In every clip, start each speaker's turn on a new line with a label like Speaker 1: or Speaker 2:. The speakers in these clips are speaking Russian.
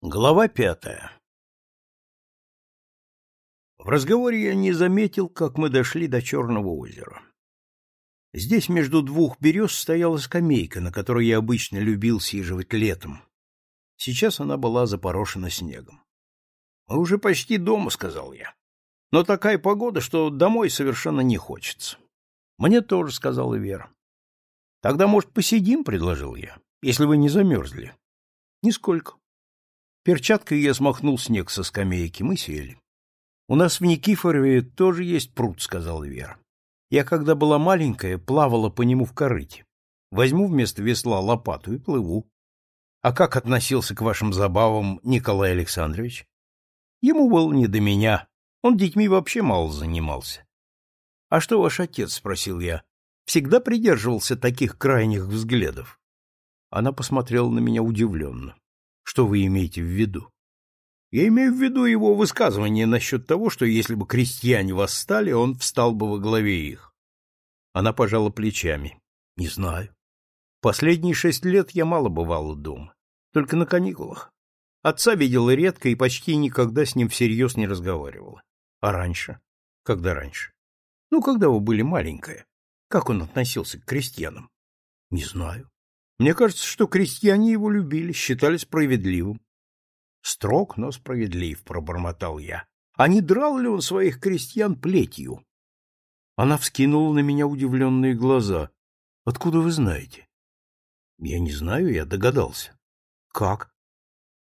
Speaker 1: Глава пятая В разговоре я не заметил, как мы дошли до Черного озера. Здесь между двух берез стояла скамейка, на которой я обычно любил сиживать летом. Сейчас она была запорошена снегом. — Мы уже почти дома, — сказал я. — Но такая погода, что домой совершенно не хочется. — Мне тоже, — сказала Вера. — Тогда, может, посидим, — предложил я, — если вы не замерзли. — Нисколько. Перчаткой я смахнул снег со скамейки, мы сели. — У нас в Никифорове тоже есть пруд, — сказала Вера. Я, когда была маленькая, плавала по нему в корыте. Возьму вместо весла лопату и плыву. А как относился к вашим забавам Николай Александрович? Ему было не до меня. Он детьми вообще мало занимался. — А что ваш отец? — спросил я. — Всегда придерживался таких крайних взглядов. Она посмотрела на меня удивленно. Что вы имеете в виду? Я имею в виду его высказывание насчет того, что если бы крестьяне восстали, он встал бы во главе их. Она пожала плечами. Не знаю. Последние шесть лет я мало бывала дома. Только на каникулах. Отца видела редко и почти никогда с ним всерьез не разговаривала. А раньше? Когда раньше? Ну, когда вы были маленькая. Как он относился к крестьянам? Не знаю. Мне кажется, что крестьяне его любили, считали справедливым. Строг, но справедлив, пробормотал я. А не драл ли он своих крестьян плетью? Она вскинула на меня удивленные глаза. Откуда вы знаете? Я не знаю, я догадался. Как?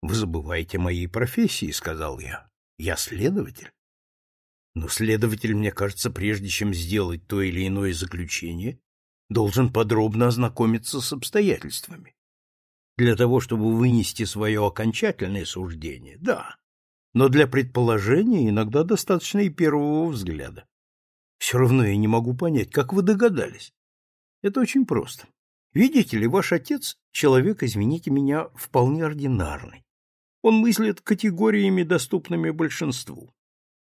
Speaker 1: Вы забываете моей профессии, сказал я. Я следователь. Но следователь, мне кажется, прежде чем сделать то или иное заключение, должен подробно ознакомиться с обстоятельствами. Для того, чтобы вынести свое окончательное суждение, да. Но для предположения иногда достаточно и первого взгляда. Все равно я не могу понять, как вы догадались. Это очень просто. Видите ли, ваш отец — человек, извините меня, вполне ординарный. Он мыслит категориями, доступными большинству.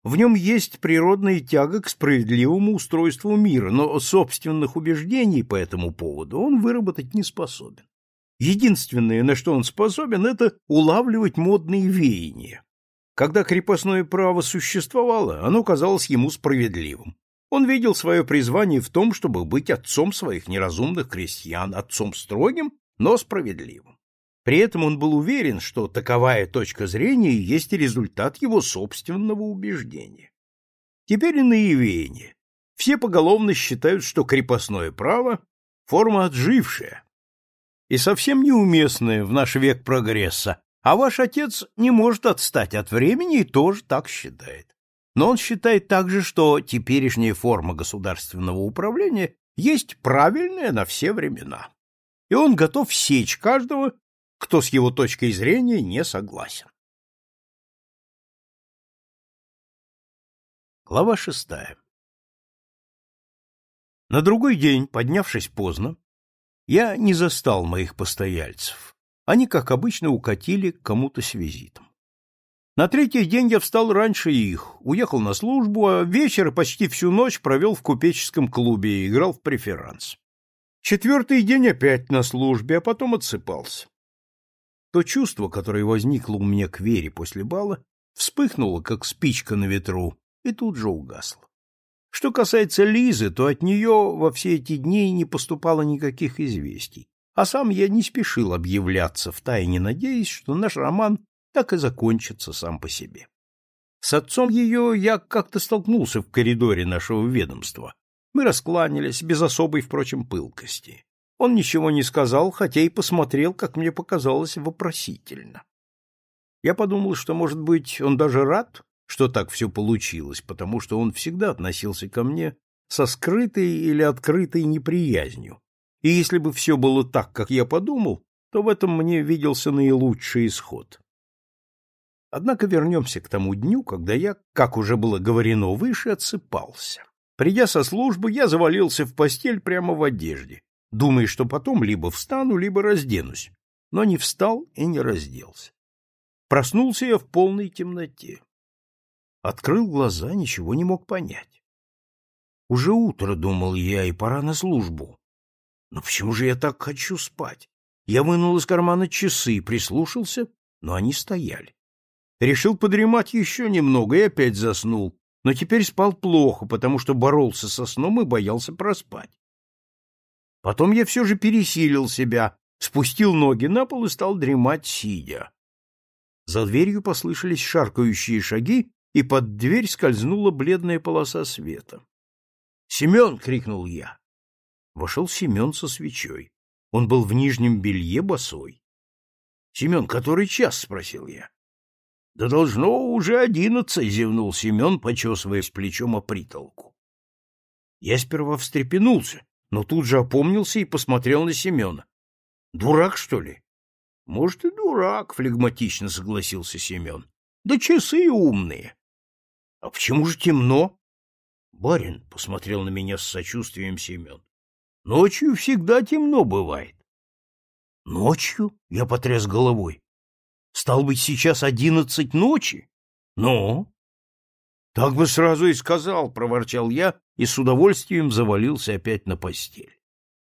Speaker 1: В нем есть природная тяга к справедливому устройству мира, но собственных убеждений по этому поводу он выработать не способен. Единственное, на что он способен, это улавливать модные веяния. Когда крепостное право существовало, оно казалось ему справедливым. Он видел свое призвание в том, чтобы быть отцом своих неразумных крестьян, отцом строгим, но справедливым. При этом он был уверен, что таковая точка зрения есть результат его собственного убеждения. Теперь иные веяния. Все поголовно считают, что крепостное право – форма отжившая и совсем неуместная в наш век прогресса, а ваш отец не может отстать от времени и тоже так считает. Но он считает также, что теперешняя форма государственного управления есть правильная на все времена. И он готов сечь каждого, кто с его точкой зрения не согласен. Глава шестая На другой день, поднявшись поздно, я не застал моих постояльцев. Они, как обычно, укатили кому-то с визитом. На третий день я встал раньше их, уехал на службу, а вечер почти всю ночь провел в купеческом клубе и играл в преферанс. Четвертый день опять на службе, а потом отсыпался. То чувство, которое возникло у меня к Вере после бала, вспыхнуло, как спичка на ветру, и тут же угасло. Что касается Лизы, то от нее во все эти дни не поступало никаких известий, а сам я не спешил объявляться, втайне надеясь, что наш роман так и закончится сам по себе. С отцом ее я как-то столкнулся в коридоре нашего ведомства. Мы раскланялись, без особой, впрочем, пылкости. Он ничего не сказал, хотя и посмотрел, как мне показалось, вопросительно. Я подумал, что, может быть, он даже рад, что так все получилось, потому что он всегда относился ко мне со скрытой или открытой неприязнью. И если бы все было так, как я подумал, то в этом мне виделся наилучший исход. Однако вернемся к тому дню, когда я, как уже было говорено выше, отсыпался. Придя со службы, я завалился в постель прямо в одежде, думая, что потом либо встану, либо разденусь, но не встал и не разделся. Проснулся я в полной темноте. Открыл глаза, ничего не мог понять. Уже утро, думал я, и пора на службу. Но почему же я так хочу спать? Я вынул из кармана часы, прислушался но они стояли. Решил подремать еще немного и опять заснул, но теперь спал плохо, потому что боролся со сном и боялся проспать. Потом я все же пересилил себя, спустил ноги на пол и стал дремать, сидя. За дверью послышались шаркающие шаги, и под дверь скользнула бледная полоса света. «Семен!» — крикнул я. Вошел Семен со свечой. Он был в нижнем белье босой. — Семен, который час? — спросил я. — Да должно уже одиннадцать, — зевнул Семен, почесываясь плечом о притолку. Я сперва встрепенулся, но тут же опомнился и посмотрел на Семена. — Дурак, что ли? — Может, и дурак, — флегматично согласился Семен. — Да часы умные. — А почему же темно? — Барин, — посмотрел на меня с сочувствием Семен. — Ночью всегда темно бывает. — Ночью? — я потряс головой. — Стал быть, сейчас одиннадцать ночи? — Ну? — Так бы сразу и сказал, — проворчал я и с удовольствием завалился опять на постель.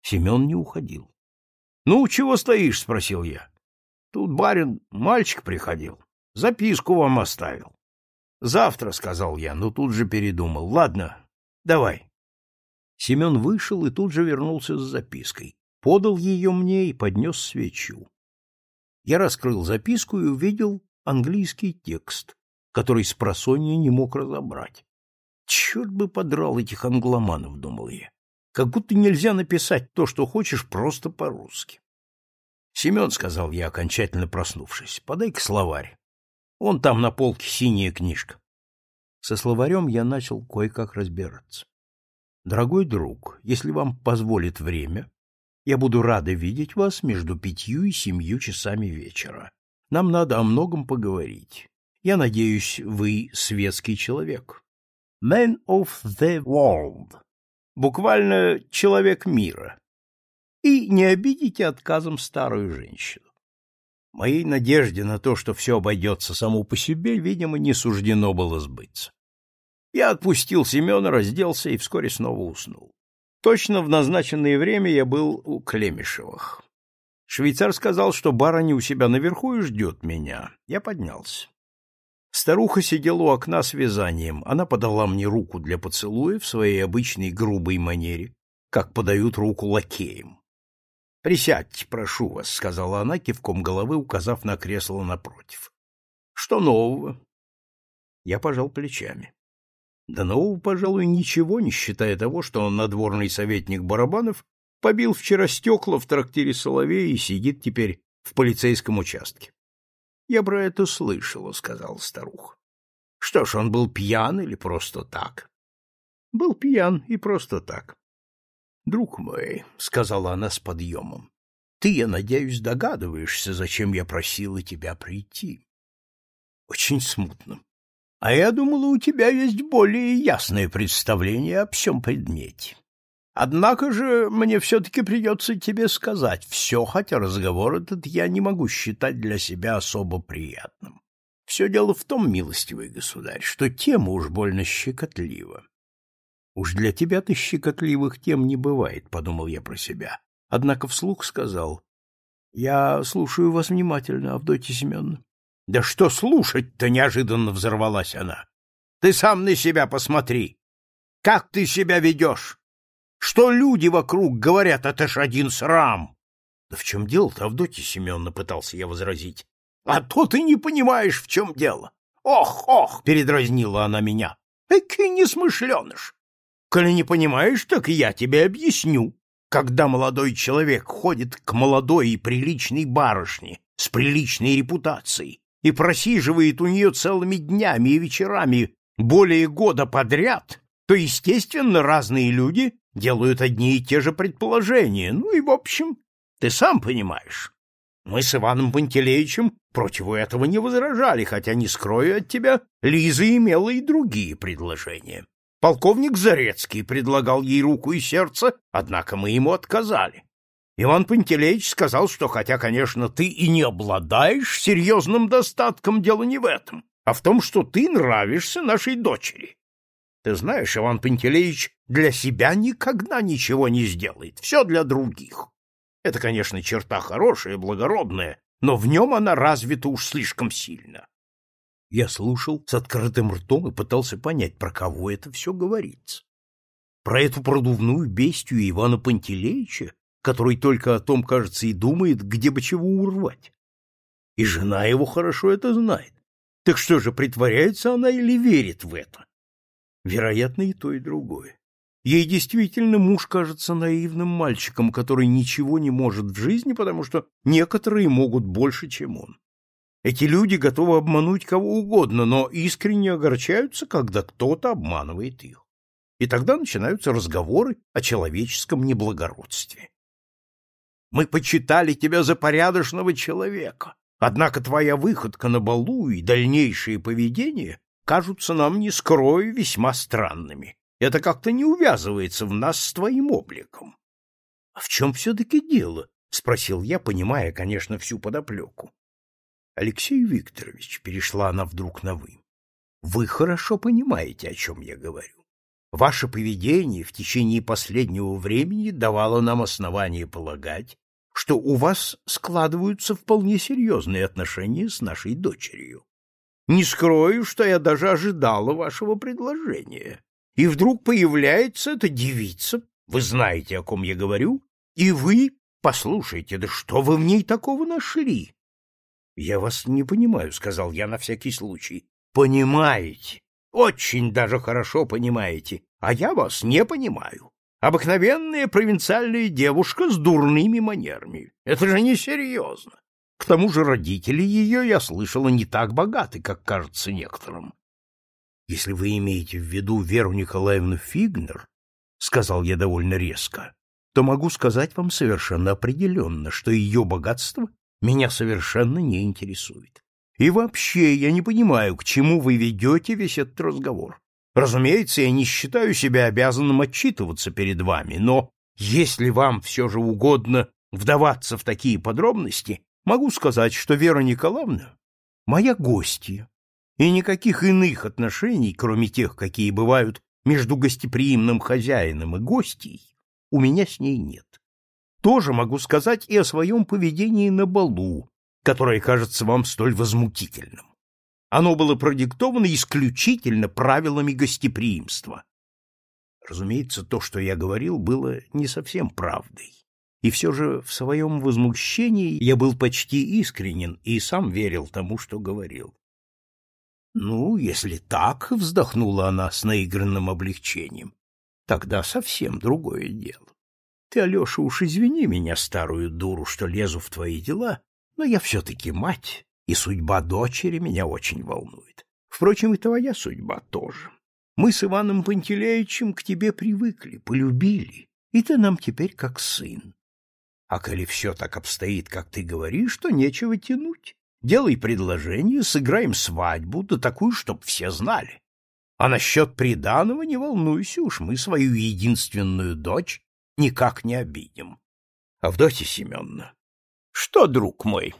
Speaker 1: Семен не уходил. — Ну, чего стоишь? — спросил я. — Тут барин, мальчик приходил. Записку вам оставил. — Завтра, — сказал я, но тут же передумал. — Ладно, давай. Семен вышел и тут же вернулся с запиской. Подал ее мне и поднес свечу. Я раскрыл записку и увидел английский текст, который с просонья не мог разобрать. Черт бы подрал этих англоманов, думал я. Как будто нельзя написать то, что хочешь, просто по-русски. — Семен, — сказал я, окончательно проснувшись, — подай-ка словарь. Вон там на полке синяя книжка. Со словарем я начал кое-как разбираться. Дорогой друг, если вам позволит время, я буду рада видеть вас между пятью и семью часами вечера. Нам надо о многом поговорить. Я надеюсь, вы светский человек. Man of the world. Буквально человек мира. И не обидите отказом старую женщину. Моей надежде на то, что все обойдется само по себе, видимо, не суждено было сбыться. Я отпустил Семена, разделся и вскоре снова уснул. Точно в назначенное время я был у Клемешевых. Швейцар сказал, что барыня у себя наверху и ждет меня. Я поднялся. Старуха сидела у окна с вязанием. Она подала мне руку для поцелуя в своей обычной грубой манере, как подают руку лакеям. — Присядьте, прошу вас, — сказала она, кивком головы указав на кресло напротив. — Что нового? Я пожал плечами. Да нового, пожалуй, ничего, не считая того, что он надворный советник Барабанов побил вчера стекла в трактире Соловей и сидит теперь в полицейском участке. Я про это слышала, сказал старуха. Что ж, он был пьян или просто так? Был пьян и просто так. Друг мой, сказала она с подъемом, ты, я надеюсь, догадываешься, зачем я просила тебя прийти. Очень смутно. А я думала, у тебя есть более ясное представление о всем предмете. Однако же мне все-таки придется тебе сказать все, хотя разговор этот я не могу считать для себя особо приятным. Все дело в том, милостивый государь, что тема уж больно щекотлива. Уж для тебя-то щекотливых тем не бывает, — подумал я про себя. Однако вслух сказал. — Я слушаю вас внимательно, Авдотья Семеновна. — Да что слушать-то, — неожиданно взорвалась она. — Ты сам на себя посмотри. Как ты себя ведешь? Что люди вокруг говорят, это ж один срам. Да в чем дело-то, Авдотья Семеновна, пытался я возразить. А то ты не понимаешь, в чем дело. Ох, ох, передразнила она меня. Экий несмышленыш. Коли не понимаешь, так я тебе объясню. Когда молодой человек ходит к молодой и приличной барышне с приличной репутацией и просиживает у нее целыми днями и вечерами более года подряд, то, естественно, разные люди делают одни и те же предположения. Ну и, в общем, ты сам понимаешь. Мы с Иваном Пантелеичем против этого не возражали, хотя, не скрою от тебя, Лиза имела и другие предложения. Полковник Зарецкий предлагал ей руку и сердце, однако мы ему отказали. Иван Пантелеич сказал, что хотя, конечно, ты и не обладаешь серьезным достатком, дело не в этом, а в том, что ты нравишься нашей дочери. Ты знаешь, Иван Пантелеич для себя никогда ничего не сделает, все для других. Это, конечно, черта хорошая, благородная, но в нем она развита уж слишком сильно. Я слушал с открытым ртом и пытался понять, про кого это все говорится. Про эту продувную бестию Ивана Пантелеича, который только о том, кажется, и думает, где бы чего урвать. И жена его хорошо это знает. Так что же, притворяется она или верит в это? Вероятно, и то, и другое. Ей действительно муж кажется наивным мальчиком, который ничего не может в жизни, потому что некоторые могут больше, чем он. Эти люди готовы обмануть кого угодно, но искренне огорчаются, когда кто-то обманывает их. И тогда начинаются разговоры о человеческом неблагородстве. Мы почитали тебя за порядочного человека, однако твоя выходка на балу и дальнейшее поведение кажутся нам, не скрою, весьма странными. Это как-то не увязывается в нас с твоим обликом. — А в чем все-таки дело? — спросил я, понимая, конечно, всю подоплеку. — Алексей Викторович, — перешла она вдруг на «вы», — вы хорошо понимаете, о чем я говорю. Ваше поведение в течение последнего времени давало нам основание полагать, что у вас складываются вполне серьезные отношения с нашей дочерью. Не скрою, что я даже ожидала вашего предложения и вдруг появляется эта девица, вы знаете, о ком я говорю, и вы, послушайте, да что вы в ней такого нашли? — Я вас не понимаю, — сказал я на всякий случай. — Понимаете, очень даже хорошо понимаете, а я вас не понимаю. Обыкновенная провинциальная девушка с дурными манерами. Это же несерьезно. К тому же родители ее, я слышала, не так богаты, как кажется некоторым. Если вы имеете в виду Веру Николаевну Фигнер, — сказал я довольно резко, — то могу сказать вам совершенно определенно, что ее богатство меня совершенно не интересует. И вообще я не понимаю, к чему вы ведете весь этот разговор. Разумеется, я не считаю себя обязанным отчитываться перед вами, но если вам все же угодно вдаваться в такие подробности, могу сказать, что Вера Николаевна — моя гостья, и никаких иных отношений, кроме тех, какие бывают между гостеприимным хозяином и гостьей, у меня с ней нет. Тоже могу сказать и о своем поведении на балу, которое кажется вам столь возмутительным. Оно было продиктовано исключительно правилами гостеприимства. Разумеется, то, что я говорил, было не совсем правдой. И все же в своем возмущении я был почти искренен и сам верил тому, что говорил. Ну, если так, вздохнула она с наигранным облегчением, тогда совсем другое дело. Ты, Алеша, уж извини меня, старую дуру, что лезу в твои дела, но я все-таки мать, и судьба дочери меня очень волнует. Впрочем, и твоя судьба тоже. Мы с Иваном Пантелеичем к тебе привыкли, полюбили, и ты нам теперь как сын. А коли все так обстоит, как ты говоришь, то нечего тянуть. Делай предложение, сыграем свадьбу, да такую, чтоб все знали. А насчет приданого не волнуйся уж, мы свою единственную дочь никак не обидим. Авдотья Семеновна, что, друг мой,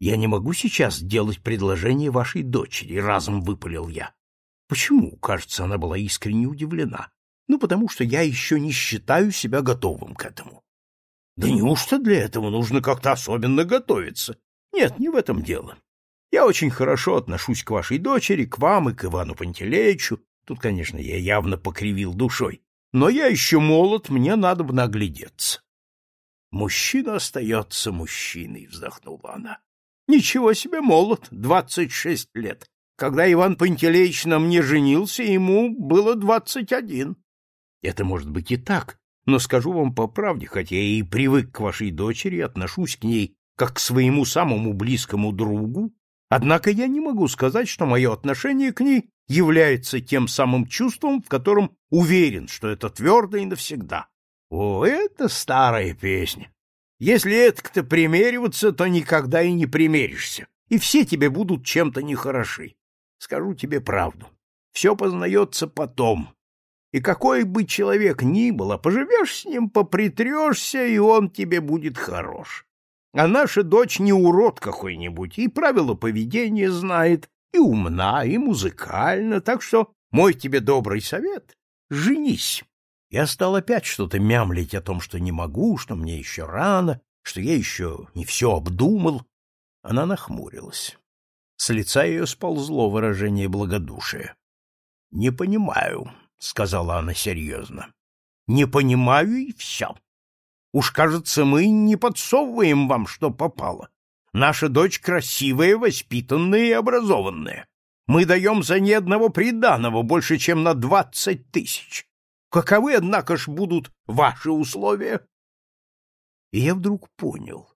Speaker 1: я не могу сейчас делать предложение вашей дочери, разом выпалил я. Почему? Кажется, она была искренне удивлена. Ну, потому что я еще не считаю себя готовым к этому. Да неужто для этого нужно как-то особенно готовиться? Нет, не в этом дело. Я очень хорошо отношусь к вашей дочери, к вам и к Ивану Пантелеичу. Тут, конечно, я явно покривил душой. Но я еще молод, мне надо бы наглядеться. Мужчина остается мужчиной, вздохнула она. Ничего себе молод, двадцать шесть лет. Когда Иван Пантелеич на мне женился, ему было двадцать один. Это может быть и так, но скажу вам по правде, хотя я и привык к вашей дочери, отношусь к ней как к своему самому близкому другу, однако я не могу сказать, что мое отношение к ней является тем самым чувством, в котором уверен, что это твердо и навсегда. О, это старая песня. Если это-то примериваться, то никогда и не примеришься, и все тебе будут чем-то нехороши. Скажу тебе правду. Все познается потом. И какой бы человек ни был, а поживешь с ним, попритрешься, и он тебе будет хорош. А наша дочь не урод какой-нибудь, и правила поведения знает, и умна, и музыкальна, так что мой тебе добрый совет — женись. Я стал опять что-то мямлить о том, что не могу, что мне еще рано, что я еще не все обдумал. Она нахмурилась. С лица ее сползло выражение благодушия. — Не понимаю, — сказала она серьезно. — Не понимаю и все. Уж, кажется, мы не подсовываем вам, что попало. Наша дочь красивая, воспитанная и образованная. Мы даем за ни одного приданого больше, чем на двадцать тысяч. Каковы, однако ж, будут ваши условия? И я вдруг понял.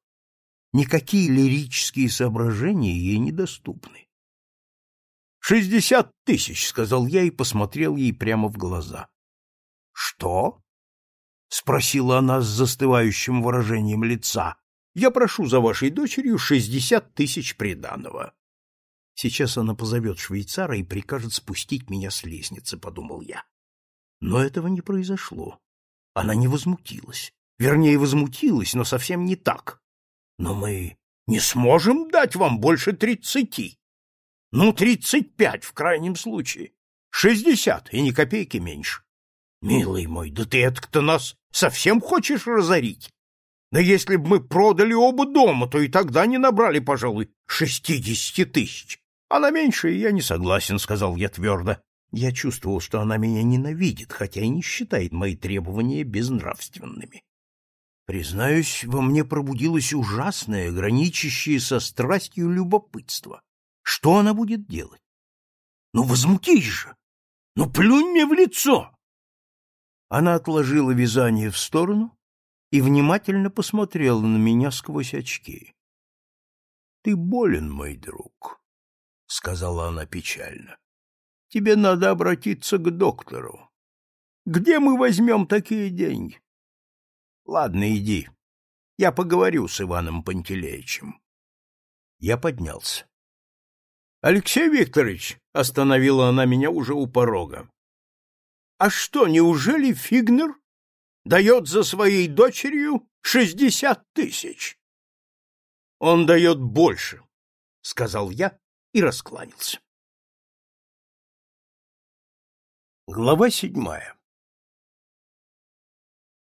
Speaker 1: Никакие лирические соображения ей недоступны. «Шестьдесят тысяч», — сказал я и посмотрел ей прямо в глаза. «Что?» — спросила она с застывающим выражением лица. «Я прошу за вашей дочерью шестьдесят тысяч приданого». Сейчас она позовет швейцара и прикажет спустить меня с лестницы, — подумал я. Но этого не произошло. Она не возмутилась. Вернее, возмутилась, но совсем не так. Но мы не сможем дать вам больше тридцати. Ну, тридцать пять в крайнем случае. Шестьдесят, и ни копейки меньше. Милый мой, да ты это-то нас совсем хочешь разорить? Да если бы мы продали оба дома, то и тогда не набрали, пожалуй, шестидесяти тысяч. А на меньшее я не согласен, — сказал я твердо. Я чувствовал, что она меня ненавидит, хотя и не считает мои требования безнравственными. Признаюсь, во мне пробудилось ужасное, граничащее со страстью любопытство. Что она будет делать? Ну, возмутись же! Ну, плюнь мне в лицо! Она отложила вязание в сторону и внимательно посмотрела на меня сквозь очки. — Ты болен, мой друг, — сказала она печально. — Тебе надо обратиться к доктору. Где мы возьмем такие деньги? Ладно, иди. Я поговорю с Иваном Пантелеичем. Я поднялся. Алексей Викторович, остановила она меня уже у порога. А что, неужели Фигнер дает за своей дочерью шестьдесят тысяч? Он дает больше, сказал я и раскланялся. Глава седьмая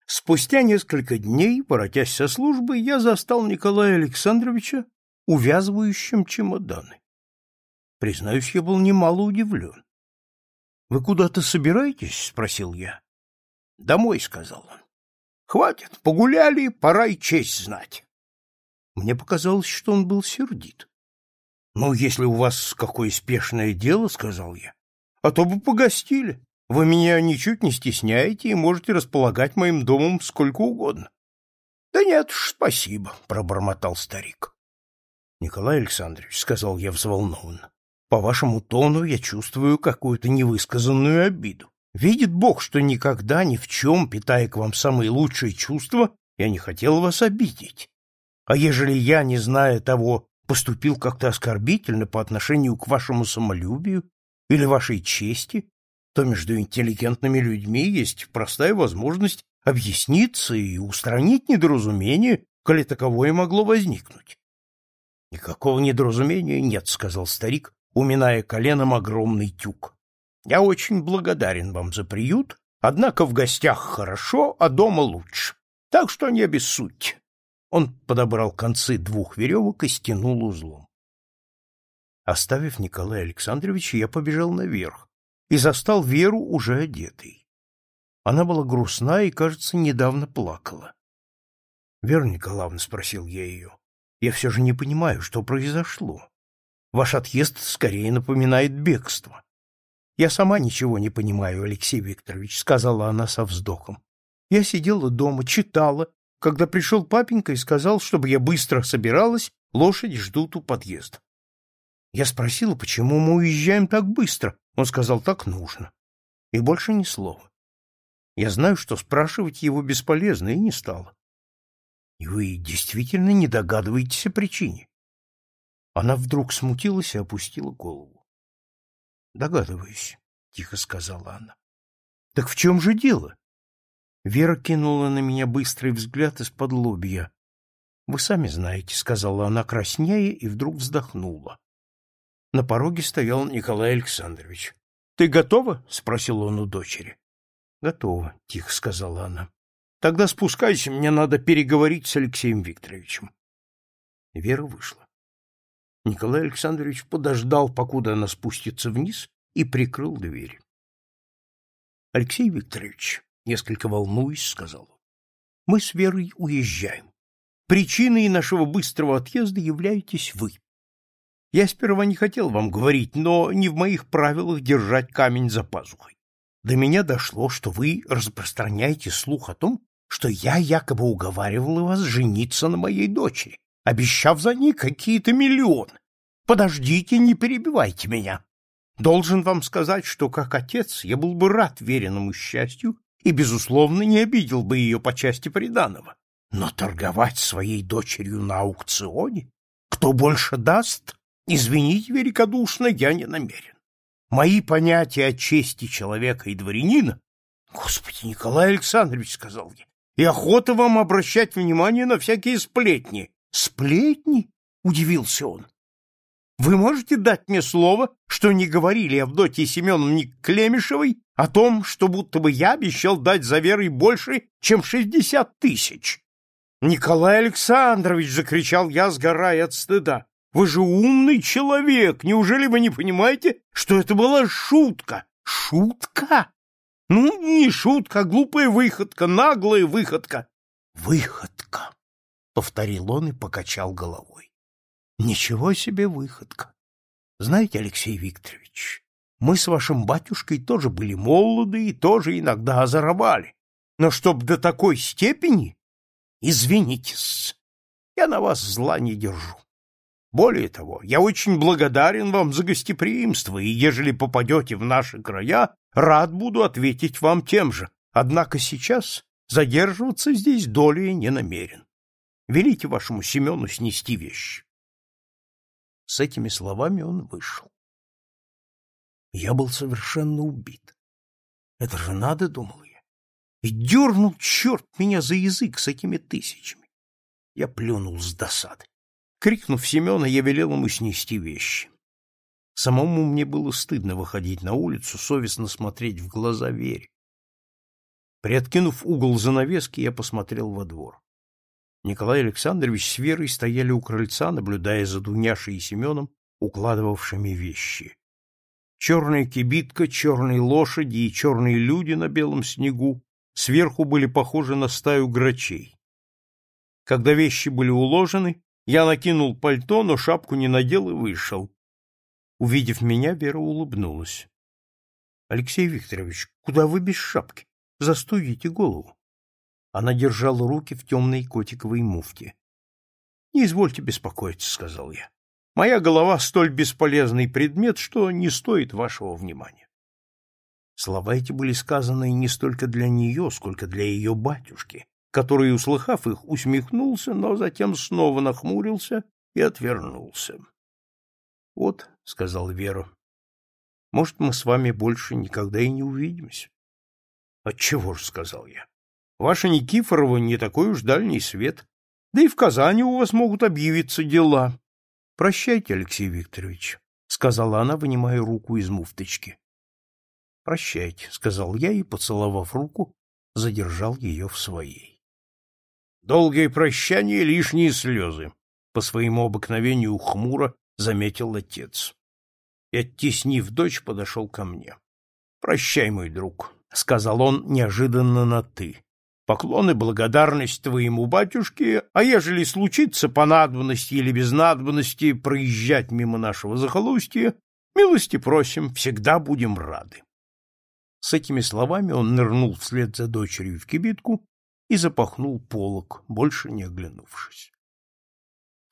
Speaker 1: Спустя несколько дней, воротясь со службы, я застал Николая Александровича увязывающим чемоданы. Признаюсь, я был немало удивлен. — Вы куда-то собираетесь? — спросил я. — Домой, — сказал он. — Хватит, погуляли, пора и честь знать. Мне показалось, что он был сердит. — Ну, если у вас какое спешное дело, — сказал я, — а то бы погостили. Вы меня ничуть не стесняете и можете располагать моим домом сколько угодно. — Да нет уж, спасибо, — пробормотал старик. — Николай Александрович, — сказал я взволнованно, — по вашему тону я чувствую какую-то невысказанную обиду. Видит Бог, что никогда ни в чем, питая к вам самые лучшие чувства, я не хотел вас обидеть. А ежели я, не зная того, поступил как-то оскорбительно по отношению к вашему самолюбию или вашей чести, то между интеллигентными людьми есть простая возможность объясниться и устранить недоразумение, коли таковое могло возникнуть. — Никакого недоразумения нет, — сказал старик, уминая коленом огромный тюк. — Я очень благодарен вам за приют, однако в гостях хорошо, а дома лучше. Так что не обессудьте. Он подобрал концы двух веревок и стянул узлом. Оставив Николая Александровича, я побежал наверх, и застал Веру уже одетой. Она была грустна и, кажется, недавно плакала. — Вера Николаевна, — спросил я ее, — я все же не понимаю, что произошло. Ваш отъезд скорее напоминает бегство. — Я сама ничего не понимаю, Алексей Викторович, — сказала она со вздохом. Я сидела дома, читала, когда пришел папенька и сказал, чтобы я быстро собиралась, лошади ждут у подъезда. Я спросила, почему мы уезжаем так быстро, он сказал, так нужно. И больше ни слова. Я знаю, что спрашивать его бесполезно, и не стало. И вы действительно не догадываетесь о причине. Она вдруг смутилась и опустила голову. Догадываюсь, тихо сказала она. Так в чем же дело? Вера кинула на меня быстрый взгляд из-под лобья. Вы сами знаете, сказала она краснея и вдруг вздохнула. На пороге стоял Николай Александрович. — Ты готова? — спросил он у дочери. — Готова, — тихо сказала она. — Тогда спускайся, мне надо переговорить с Алексеем Викторовичем. Вера вышла. Николай Александрович подождал, покуда она спустится вниз, и прикрыл дверь. — Алексей Викторович, несколько волнуясь, сказал он, — мы с Верой уезжаем. Причиной нашего быстрого отъезда являетесь вы. Я сперва не хотел вам говорить, но не в моих правилах держать камень за пазухой. До меня дошло, что вы распространяете слух о том, что я якобы уговаривал вас жениться на моей дочери, обещав за ней какие-то миллионы. Подождите, не перебивайте меня. Должен вам сказать, что как отец я был бы рад веренному счастью и, безусловно, не обидел бы ее по части приданого. Но торговать своей дочерью на аукционе? Кто больше даст? Извините великодушно, я не намерен. Мои понятия о чести человека и дворянина... Господи, Николай Александрович, — сказал я, — и охота вам обращать внимание на всякие сплетни. Сплетни? — удивился он. Вы можете дать мне слово, что не говорили Авдотье Семеновне Клемешевой о том, что будто бы я обещал дать за верой больше, чем шестьдесят тысяч? Николай Александрович, — закричал я, сгорая от стыда, — вы же умный человек, неужели вы не понимаете, что это была шутка? Шутка? Ну, не шутка, а глупая выходка, наглая выходка. Выходка, — повторил он и покачал головой. Ничего себе выходка. Знаете, Алексей Викторович, мы с вашим батюшкой тоже были молоды и тоже иногда озоровали. Но чтоб до такой степени Извинитесь, я на вас зла не держу. Более того, я очень благодарен вам за гостеприимство, и ежели попадете в наши края, рад буду ответить вам тем же. Однако сейчас задерживаться здесь долей не намерен. Велите вашему Семену снести вещи. С этими словами он вышел. Я был совершенно убит. Это же надо, думал я. И дернул черт меня за язык с этими тысячами. Я плюнул с досады. Крикнув Семена, я велел ему снести вещи. Самому мне было стыдно выходить на улицу, совестно смотреть в глаза Вере. Приоткинув угол занавески, я посмотрел во двор. Николай Александрович с Верой стояли у крыльца, наблюдая за Дуняшей и Семеном, укладывавшими вещи. Черная кибитка, черные лошади и черные люди на белом снегу сверху были похожи на стаю грачей. Когда вещи были уложены, я накинул пальто, но шапку не надел и вышел. Увидев меня, Вера улыбнулась. — Алексей Викторович, куда вы без шапки? Застуите голову. Она держала руки в темной котиковой муфте. — Не извольте беспокоиться, — сказал я. — Моя голова столь бесполезный предмет, что не стоит вашего внимания. Слова эти были сказаны не столько для нее, сколько для ее батюшки, который, услыхав их, усмехнулся, но затем снова нахмурился и отвернулся. — Вот, — сказал Вера, — может, мы с вами больше никогда и не увидимся. — Отчего ж, — сказал я, — ваша Никифорова не такой уж дальний свет, да и в Казани у вас могут объявиться дела. — Прощайте, Алексей Викторович, — сказала она, вынимая руку из муфточки. Прощайте, сказал я и, поцеловав руку, задержал ее в своей. Долгое прощание лишние слезы, по своему обыкновению хмуро заметил отец. И, оттеснив дочь, подошел ко мне. Прощай, мой друг, сказал он неожиданно на ты. Поклон и благодарность твоему батюшке, а ежели случится по надобности или без надобности проезжать мимо нашего захолустья, милости просим, всегда будем рады. С этими словами он нырнул вслед за дочерью в кибитку и запахнул полог, больше не оглянувшись.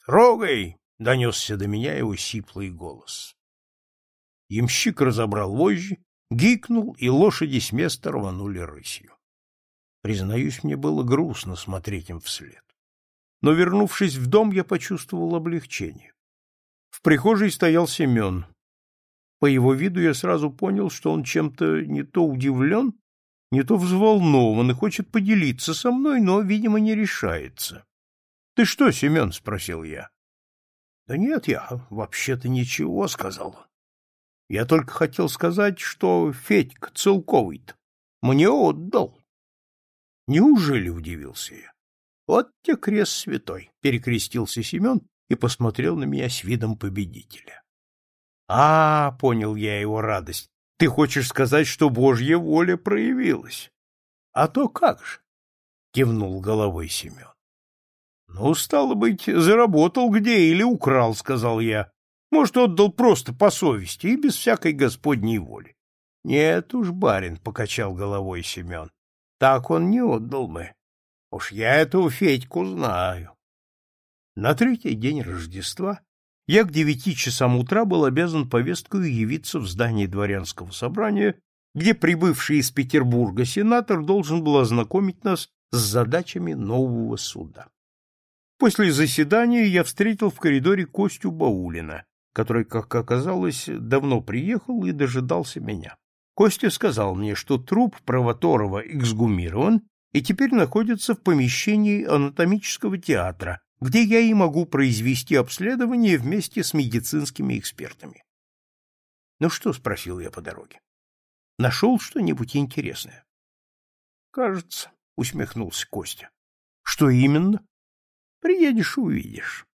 Speaker 1: «Трогай!» — донесся до меня его сиплый голос. Ямщик разобрал вожжи, гикнул, и лошади с места рванули рысью. Признаюсь, мне было грустно смотреть им вслед. Но, вернувшись в дом, я почувствовал облегчение. В прихожей стоял Семен. По его виду я сразу понял, что он чем-то не то удивлен, не то взволнован и хочет поделиться со мной, но, видимо, не решается. — Ты что, Семен? — спросил я. — Да нет, я вообще-то ничего, — сказал Я только хотел сказать, что Федька целковый-то мне отдал. — Неужели? — удивился я. — Вот те крест святой, — перекрестился Семен и посмотрел на меня с видом победителя. — А, — понял я его радость, — ты хочешь сказать, что Божья воля проявилась? — А то как же, — кивнул головой Семен. — Ну, стало быть, заработал где или украл, — сказал я. Может, отдал просто по совести и без всякой господней воли. — Нет уж, барин, — покачал головой Семен, — так он не отдал мы. Уж я эту Федьку знаю. На третий день Рождества я к девяти часам утра был обязан повесткою явиться в здание дворянского собрания, где прибывший из Петербурга сенатор должен был ознакомить нас с задачами нового суда. После заседания я встретил в коридоре Костю Баулина, который, как оказалось, давно приехал и дожидался меня. Костя сказал мне, что труп Провоторова эксгумирован и теперь находится в помещении анатомического театра, где я и могу произвести обследование вместе с медицинскими экспертами. «Ну что?» — спросил я по дороге. «Нашел что-нибудь интересное?» «Кажется», — усмехнулся Костя. «Что именно?» «Приедешь — увидишь».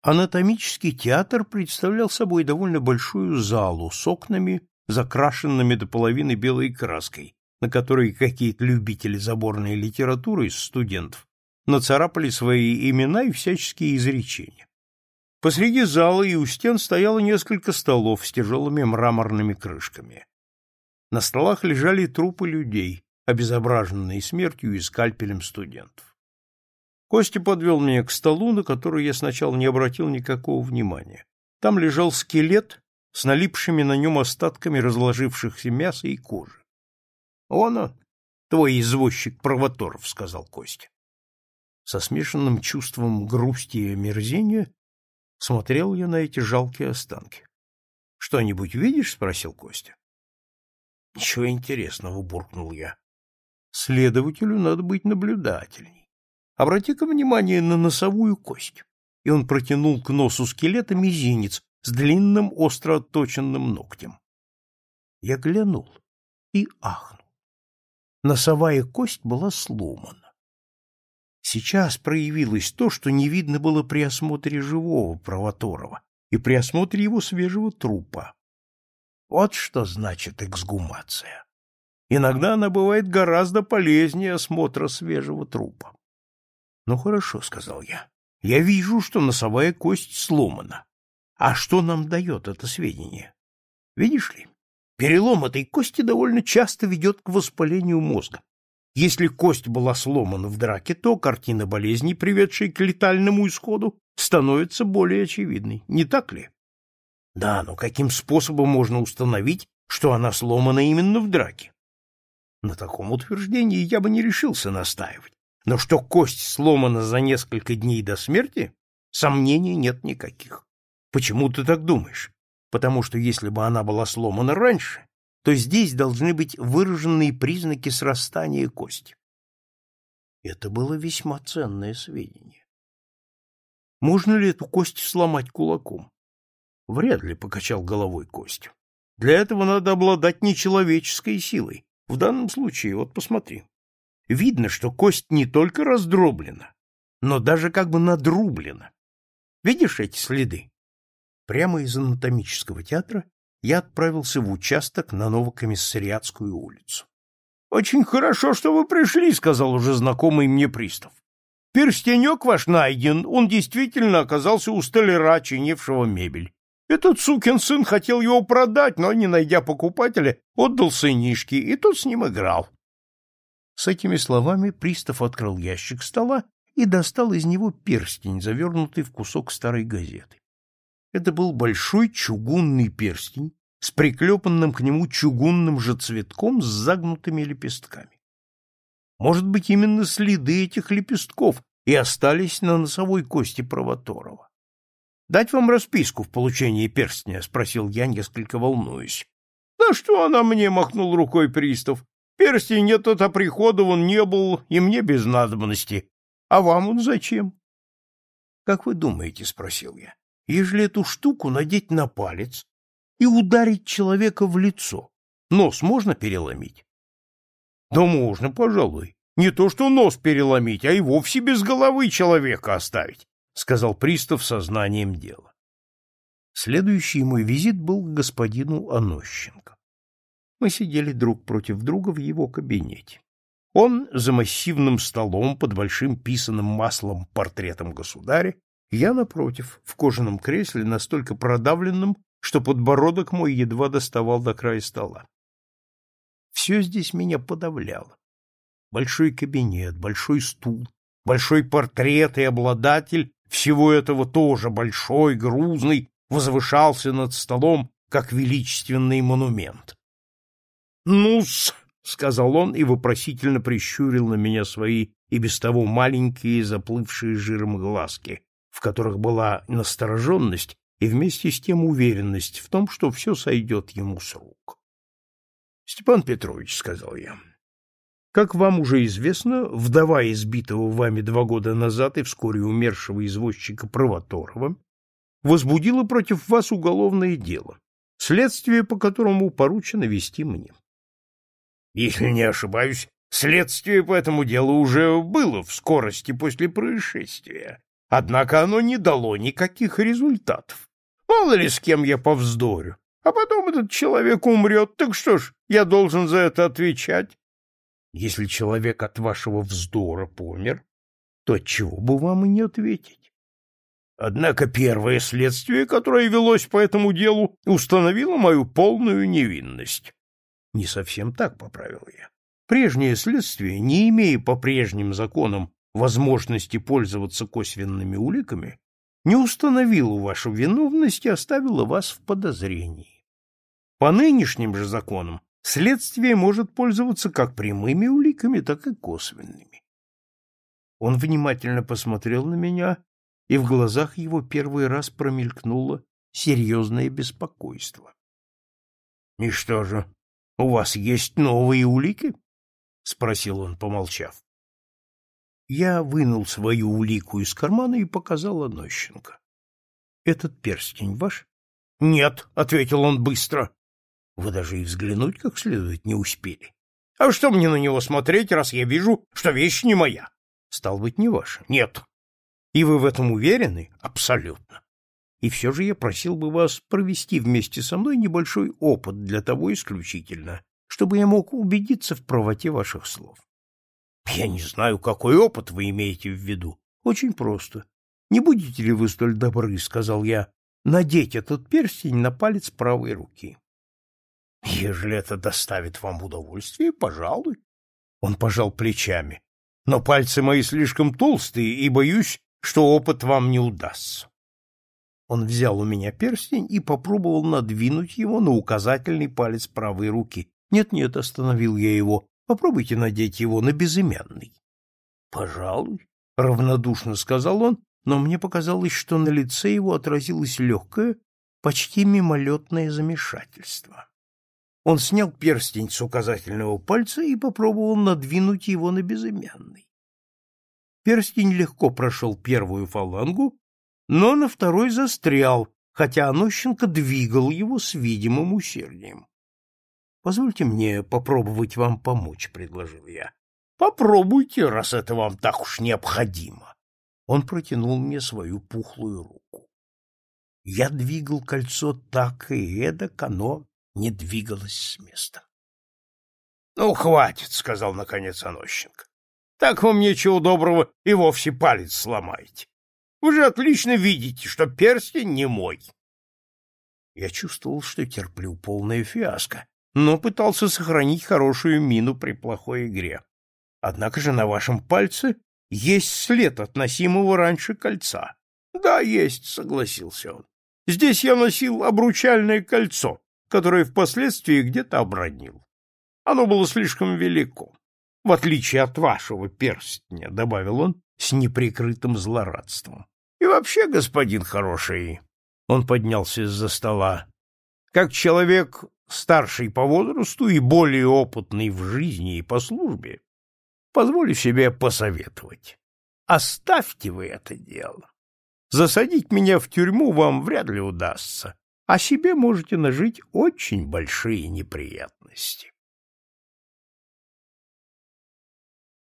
Speaker 1: Анатомический театр представлял собой довольно большую залу с окнами, закрашенными до половины белой краской, на которой какие-то любители заборной литературы из студентов нацарапали свои имена и всяческие изречения. Посреди зала и у стен стояло несколько столов с тяжелыми мраморными крышками. На столах лежали трупы людей, обезображенные смертью и скальпелем студентов. Костя подвел меня к столу, на который я сначала не обратил никакого внимания. Там лежал скелет с налипшими на нем остатками разложившихся мяса и кожи. — Он твой извозчик Провоторов, — сказал Костя со смешанным чувством грусти и омерзения смотрел я на эти жалкие останки. — Что-нибудь видишь? — спросил Костя. — Ничего интересного, — буркнул я. — Следователю надо быть наблюдательней. Обрати-ка внимание на носовую кость. И он протянул к носу скелета мизинец с длинным остро отточенным ногтем. Я глянул и ахнул. Носовая кость была сломана. Сейчас проявилось то, что не видно было при осмотре живого Провоторова и при осмотре его свежего трупа. Вот что значит эксгумация. Иногда она бывает гораздо полезнее осмотра свежего трупа. — Ну хорошо, — сказал я. — Я вижу, что носовая кость сломана. А что нам дает это сведение? Видишь ли, перелом этой кости довольно часто ведет к воспалению мозга. Если кость была сломана в драке, то картина болезни, приведшей к летальному исходу, становится более очевидной, не так ли? Да, но каким способом можно установить, что она сломана именно в драке? На таком утверждении я бы не решился настаивать. Но что кость сломана за несколько дней до смерти, сомнений нет никаких. Почему ты так думаешь? Потому что если бы она была сломана раньше, то здесь должны быть выраженные признаки срастания кости. Это было весьма ценное сведение. Можно ли эту кость сломать кулаком? Вряд ли, покачал головой Костя. Для этого надо обладать нечеловеческой силой. В данном случае, вот посмотри. Видно, что кость не только раздроблена, но даже как бы надрублена. Видишь эти следы? Прямо из анатомического театра я отправился в участок на Новокомиссариатскую улицу. — Очень хорошо, что вы пришли, — сказал уже знакомый мне пристав. — Перстенек ваш найден, он действительно оказался у столяра, чинившего мебель. Этот сукин сын хотел его продать, но, не найдя покупателя, отдал сынишке, и тот с ним играл. С этими словами пристав открыл ящик стола и достал из него перстень, завернутый в кусок старой газеты. Это был большой чугунный перстень с приклепанным к нему чугунным же цветком с загнутыми лепестками. Может быть, именно следы этих лепестков и остались на носовой кости Провоторова. — Дать вам расписку в получении перстня? — спросил я, несколько волнуюсь. — Да что она мне? — махнул рукой пристав. — Перстень этот оприходован не был, и мне без надобности. А вам он зачем? — Как вы думаете? — спросил я ежели эту штуку надеть на палец и ударить человека в лицо. Нос можно переломить? Да можно, пожалуй. Не то что нос переломить, а и вовсе без головы человека оставить. сказал пристав со знанием дела. Следующий мой визит был к господину Анощенко. Мы сидели друг против друга в его кабинете. Он за массивным столом под большим писаным маслом портретом государя, я, напротив, в кожаном кресле, настолько продавленном, что подбородок мой едва доставал до края стола. Все здесь меня подавляло. Большой кабинет, большой стул, большой портрет и обладатель всего этого тоже большой, грузный, возвышался над столом, как величественный монумент. «Ну-с!» — сказал он и вопросительно прищурил на меня свои и без того маленькие, заплывшие жиром глазки, в которых была настороженность и вместе с тем уверенность в том, что все сойдет ему с рук. — Степан Петрович, — сказал я, — как вам уже известно, вдова избитого вами два года назад и вскоре умершего извозчика Провоторова возбудила против вас уголовное дело, следствие по которому поручено вести мне. Если не ошибаюсь, следствие по этому делу уже было в скорости после происшествия, однако оно не дало никаких результатов. Мало ли с кем я повздорю, а потом этот человек умрет, так что ж, я должен за это отвечать? Если человек от вашего вздора помер, то отчего бы вам и не ответить? Однако первое следствие, которое велось по этому делу, установило мою полную невинность. Не совсем так, поправил я. Прежнее следствие, не имея по прежним законам возможности пользоваться косвенными уликами, не установило вашу виновность и оставило вас в подозрении. По нынешним же законам следствие может пользоваться как прямыми уликами, так и косвенными. Он внимательно посмотрел на меня, и в глазах его первый раз промелькнуло серьезное беспокойство. — И что же, у вас есть новые улики? — спросил он, помолчав. Я вынул свою улику из кармана и показал Онощенко. — Этот перстень ваш? — Нет, — ответил он быстро. — Вы даже и взглянуть как следует не успели. — А что мне на него смотреть, раз я вижу, что вещь не моя? — Стал быть, не ваша? — Нет. — И вы в этом уверены? — Абсолютно. И все же я просил бы вас провести вместе со мной небольшой опыт для того исключительно, чтобы я мог убедиться в правоте ваших слов. Я не знаю, какой опыт вы имеете в виду. Очень просто. Не будете ли вы столь добры, сказал я, надеть этот перстень на палец правой руки? Ежели это доставит вам удовольствие, пожалуй. Он пожал плечами. Но пальцы мои слишком толстые, и боюсь, что опыт вам не удастся. Он взял у меня перстень и попробовал надвинуть его на указательный палец правой руки. Нет-нет, остановил я его. Попробуйте надеть его на безымянный. Пожалуй, равнодушно сказал он, но мне показалось, что на лице его отразилось легкое, почти мимолетное замешательство. Он снял перстень с указательного пальца и попробовал надвинуть его на безымянный. Перстень легко прошел первую фалангу но на второй застрял, хотя Анощенко двигал его с видимым усердием. — Позвольте мне попробовать вам помочь, — предложил я. — Попробуйте, раз это вам так уж необходимо. Он протянул мне свою пухлую руку. Я двигал кольцо так и эдак, оно не двигалось с места. — Ну, хватит, — сказал наконец Анощенко. — Так вам ничего доброго и вовсе палец сломаете. Вы же отлично видите, что перстень не мой. Я чувствовал, что терплю полное фиаско, но пытался сохранить хорошую мину при плохой игре. Однако же на вашем пальце есть след относимого раньше кольца. Да, есть, согласился он. Здесь я носил обручальное кольцо, которое впоследствии где-то обронил. Оно было слишком велико. В отличие от вашего перстня, добавил он с неприкрытым злорадством. И вообще, господин хороший, он поднялся из-за стола, как человек старший по возрасту и более опытный в жизни и по службе, позволю себе посоветовать. Оставьте вы это дело. Засадить меня в тюрьму вам вряд ли удастся, а себе можете нажить очень большие неприятности.